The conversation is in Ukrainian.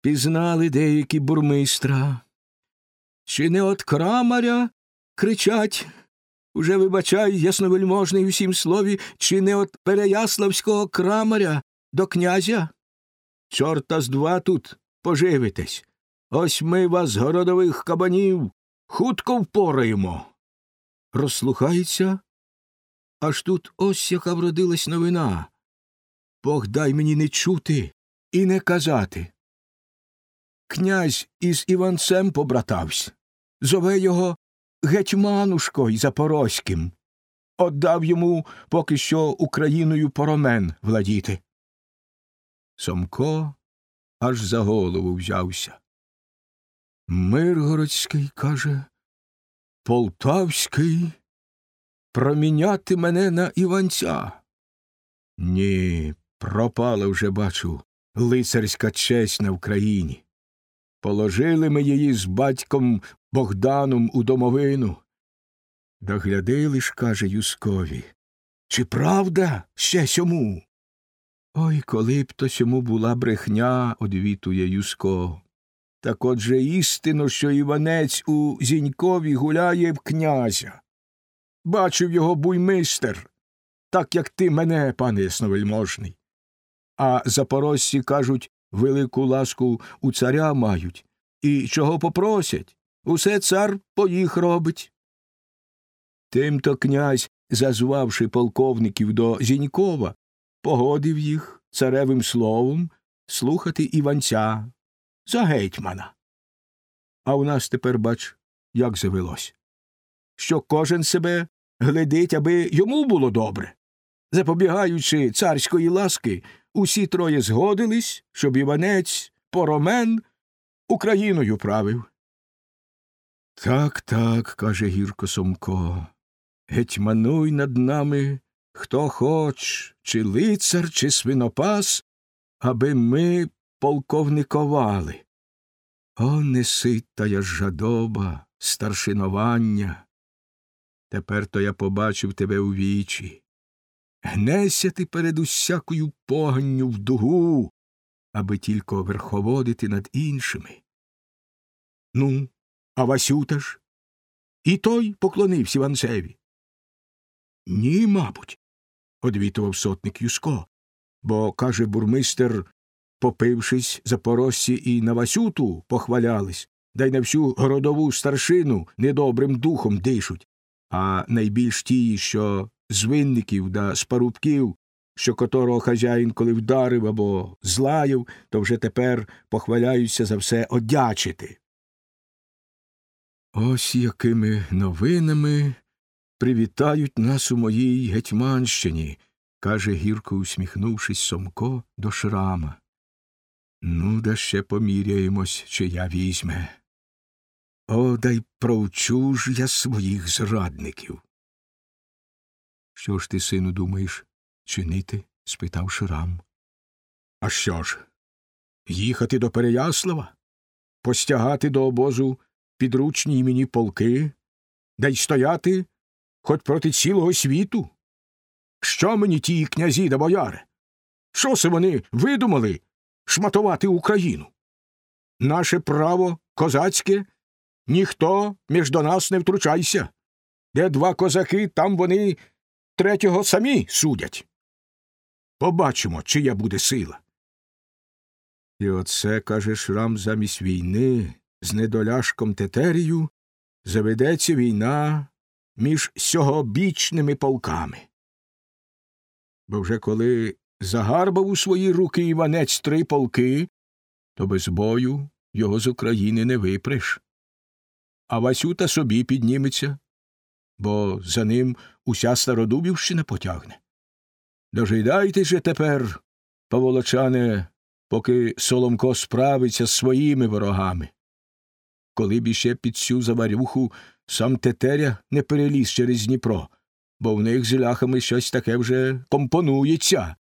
пізнали деякі бурмистра. Чи не от крамаря кричать? Уже вибачай, ясновельможний усім слові, чи не от Переяславського крамаря до князя? Чорта з два тут поживитесь. Ось ми вас, городових кабанів, хутко впораємо. Розслухається, аж тут ось яка вродилась новина. Бог дай мені не чути і не казати. Князь із Іванцем побратавсь, зове його гетьманушкою Запорозьким, Отдав йому поки що Україною поромен владіти. Сомко аж за голову взявся. Миргородський, каже, Полтавський проміняти мене на Іванця. Ні, пропала вже, бачу, лицарська честь на Вкраїні. Положили ми її з батьком Богданом у домовину. Доглядили ж, каже Юскові, чи правда ще сьому? Ой, коли б то сьому була брехня, одвітує Юско. Так отже істинно, що Іванець у Зінькові гуляє в князя. Бачив його буймистер, так як ти мене, пане ясновельможний. А запорожці, кажуть, велику ласку у царя мають, і чого попросять, усе цар по їх робить. Тимто князь, зазвавши полковників до Зінькова, погодив їх царевим словом слухати Іванця за гетьмана. А у нас тепер, бач, як завелось, що кожен себе глядить, аби йому було добре. Запобігаючи царської ласки, усі троє згодились, щоб Іванець Поромен Україною правив. Так, так, каже гірко Сомко, гетьмануй над нами хто хоч, чи лицар, чи свинопас, аби ми полковниковали. О, неситая жадоба, старшинування. Тепер то я побачив тебе у вічі. Гнеся ти перед усякою поганню в дугу, аби тільки верховодити над іншими. Ну, а Васюта ж? І той поклонився Іванцеві. Ні, мабуть, одвітував сотник Юско, бо, каже бурмистер, попившись запорожці і на Васюту похвалялись, да й на всю городову старшину недобрим духом дишуть, а найбільш ті, що з винників да з парубків, що которого хазяїн коли вдарив або злаяв, то вже тепер похваляються за все одячити. Ось якими новинами привітають нас у моїй Гетьманщині, каже, гірко усміхнувшись Сомко до шрама. Ну, да ще поміряємось, чи я візьме. О, дай провчу ж я своїх зрадників. Що ж ти, сину, думаєш, чинити? спитав Шрам. А що ж? Їхати до Переяслава? Постягати до обозу підручні мені полки, да й стояти хоч проти цілого світу? Що мені ті князі да бояри? Що се вони видумали шматувати Україну? Наше право козацьке, ніхто між до нас не втручайся. Де два козаки, там вони третього самі судять. Побачимо, чия буде сила. І оце, каже Шрам, замість війни з недоляшком Тетерію заведеться війна між сьогобічними полками. Бо вже коли загарбав у свої руки Іванець три полки, то без бою його з України не випреш. А Васюта собі підніметься, бо за ним уся Стародубівщина потягне. Дожидайте же тепер, поволочане, поки Соломко справиться з своїми ворогами. Коли б іще під цю заварюху сам Тетеря не переліз через Дніпро, бо в них з ляхами щось таке вже компонується.